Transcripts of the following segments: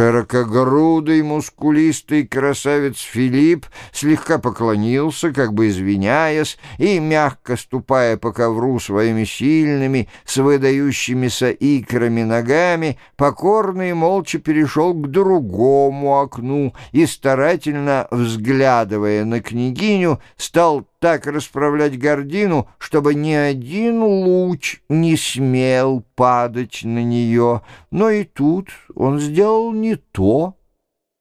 Широкогрудый, мускулистый красавец Филипп слегка поклонился, как бы извиняясь, и, мягко ступая по ковру своими сильными, с выдающимися икрами ногами, покорно и молча перешел к другому окну и, старательно взглядывая на княгиню, стал так расправлять гордину, чтобы ни один луч не смел падать на нее. Но и тут он сделал не то.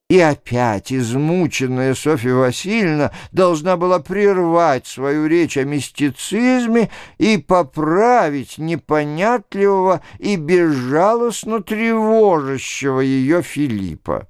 И опять измученная Софья Васильевна должна была прервать свою речь о мистицизме и поправить непонятливого и безжалостно тревожащего ее Филиппа.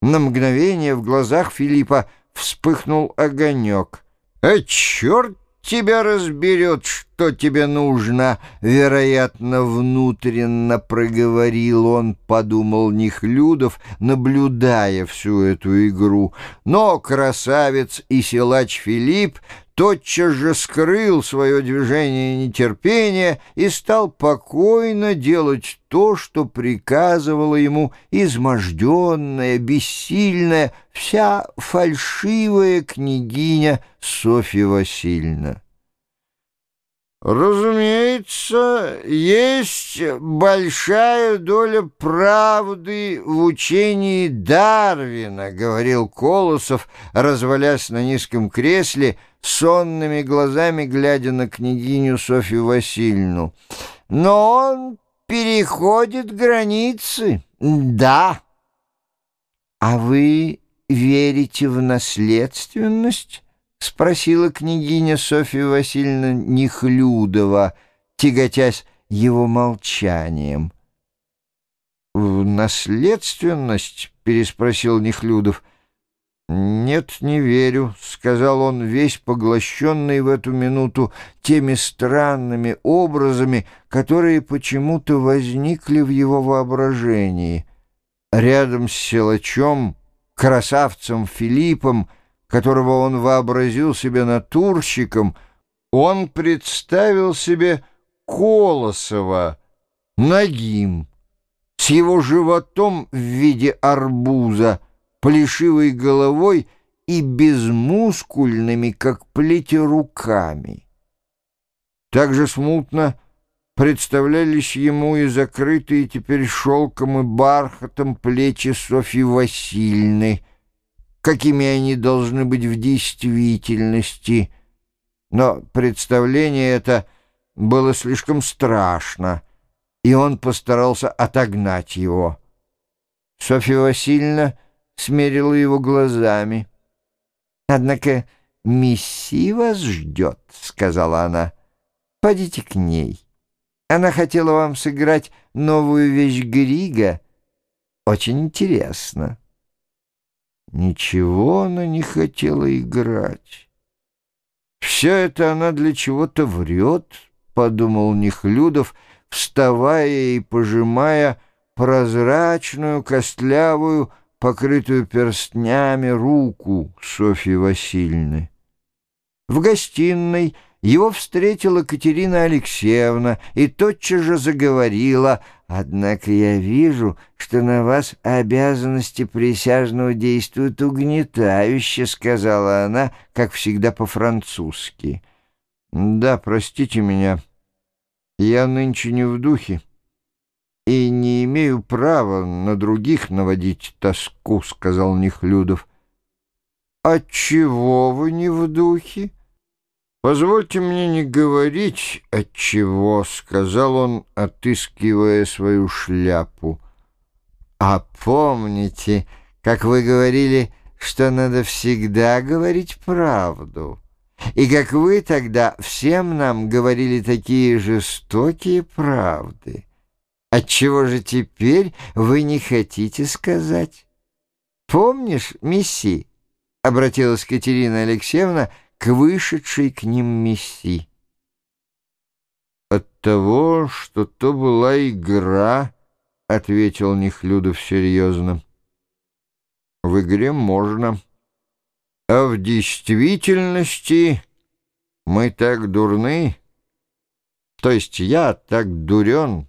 На мгновение в глазах Филиппа вспыхнул огонек — «А черт тебя разберет, что тебе нужно!» Вероятно, внутренно проговорил он, подумал Нехлюдов, наблюдая всю эту игру. Но красавец и силач Филипп тотчас же скрыл свое движение нетерпения и стал покойно делать то, что приказывала ему изможденная, бессильная, вся фальшивая княгиня Софья Васильевна. Разумеется, есть большая доля правды в учении Дарвина, говорил Колосов, развалясь на низком кресле, сонными глазами глядя на княгиню Софью Васильевну. Но он переходит границы, да. А вы верите в наследственность? — спросила княгиня Софья Васильевна Нехлюдова, тяготясь его молчанием. «В наследственность?» — переспросил Нехлюдов. «Нет, не верю», — сказал он, весь поглощенный в эту минуту теми странными образами, которые почему-то возникли в его воображении. Рядом с силачом, красавцем Филиппом, — которого он вообразил себе натурщиком, он представил себе Колосова нагим, с его животом в виде арбуза, плешивой головой и безмускульными, как плети, руками. Также смутно представлялись ему и закрытые теперь шелком и бархатом плечи Софьи Васильевны — какими они должны быть в действительности. Но представление это было слишком страшно, и он постарался отогнать его. Софья Васильевна смерила его глазами. «Однако Мисси вас ждет», — сказала она. «Пойдите к ней. Она хотела вам сыграть новую вещь Грига. Очень интересно». Ничего она не хотела играть. «Все это она для чего-то врет», — подумал Нехлюдов, вставая и пожимая прозрачную, костлявую, покрытую перстнями руку Софьи Васильевны. В гостиной его встретила Катерина Алексеевна и тотчас же заговорила «Однако я вижу, что на вас обязанности присяжного действуют угнетающе», — сказала она, как всегда по-французски. «Да, простите меня, я нынче не в духе имею права на других наводить тоску», — сказал Нехлюдов. «Отчего вы не в духе?» «Позвольте мне не говорить, отчего», — сказал он, отыскивая свою шляпу. «А помните, как вы говорили, что надо всегда говорить правду?» И как вы тогда всем нам говорили такие жестокие правды. Отчего же теперь вы не хотите сказать? Помнишь, Мисси? — обратилась Катерина Алексеевна к вышедшей к ним Месси. «От того, что то была игра», — ответил Нехлюдов серьезно. «В игре можно, а в действительности мы так дурны, то есть я так дурен,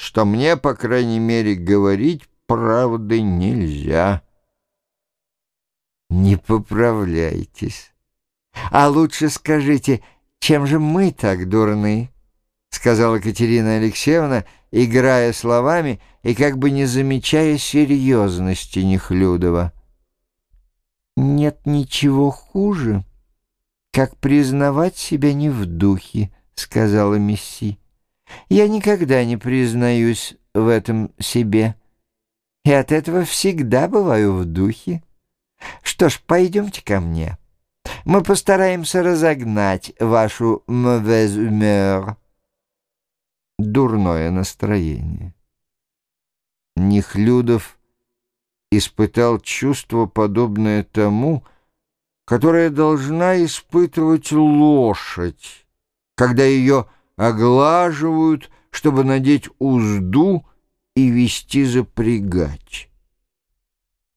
что мне, по крайней мере, говорить правды нельзя. Не поправляйтесь. А лучше скажите, чем же мы так дурны? Сказала Катерина Алексеевна, играя словами и как бы не замечая серьезности Нехлюдова. «Нет ничего хуже, как признавать себя не в духе», — сказала Месси. «Я никогда не признаюсь в этом себе, и от этого всегда бываю в духе. Что ж, пойдемте ко мне. Мы постараемся разогнать вашу mauvaise humeur» дурное настроение. Нехлюдов испытал чувство, подобное тому, которое должна испытывать лошадь, когда ее оглаживают, чтобы надеть узду и вести запрягать.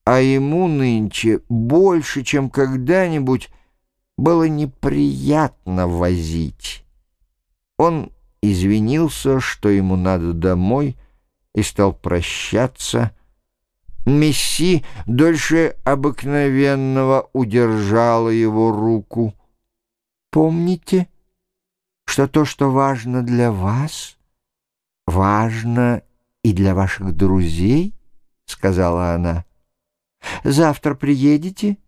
А ему нынче больше, чем когда-нибудь, было неприятно возить. Он извинился, что ему надо домой, и стал прощаться. Месси дольше обыкновенного удержала его руку. «Помните, что то, что важно для вас, важно и для ваших друзей?» — сказала она. «Завтра приедете?»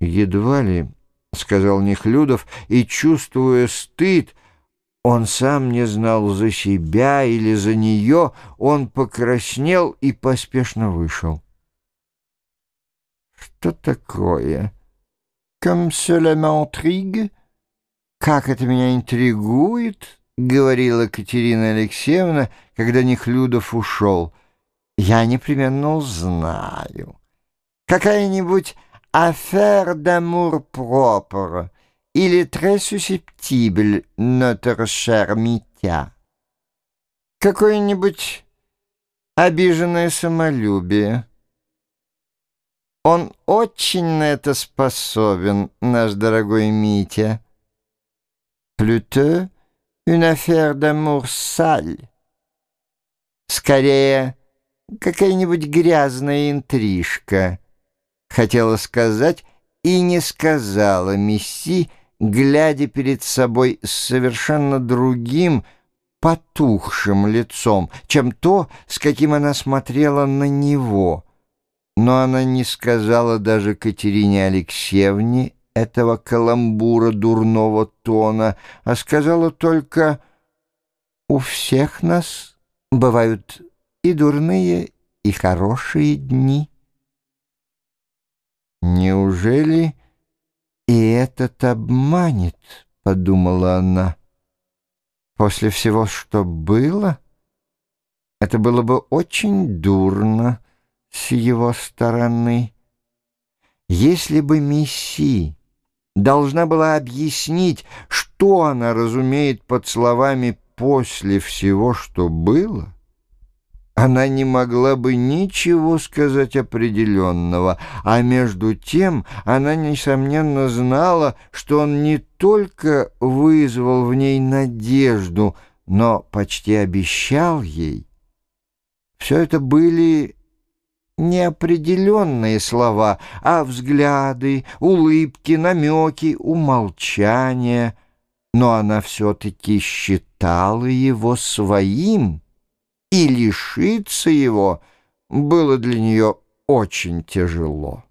«Едва ли», — сказал Нехлюдов, и, чувствуя стыд, он сам не знал за себя или за нее, он покраснел и поспешно вышел. «Что такое? Comme cela m'intrigue? Как это меня интригует?» — говорила Катерина Алексеевна, когда Нехлюдов ушел. «Я непременно узнаю. Какая-нибудь «affaire d'amour propre» est très susceptible, notre cher Митя. Какое-нибудь обиженное самолюбие. Он очень на это способен, наш дорогой Митя. Plutôt une affaire d'amour sale. Скорее, какая-нибудь грязная интрижка. Хотела сказать и не сказала Месси, глядя перед собой с совершенно другим, потухшим лицом, чем то, с каким она смотрела на него. Но она не сказала даже Катерине Алексеевне этого каламбура дурного тона, а сказала только «У всех нас бывают и дурные, и хорошие дни». Неужели... «И этот обманет», — подумала она. «После всего, что было, это было бы очень дурно с его стороны. Если бы Месси должна была объяснить, что она разумеет под словами «после всего, что было», она не могла бы ничего сказать определенного, а между тем она, несомненно, знала, что он не только вызвал в ней надежду, но почти обещал ей. Все это были неопределенные слова, а взгляды, улыбки, намеки, умолчания, но она все-таки считала его своим и лишиться его было для нее очень тяжело.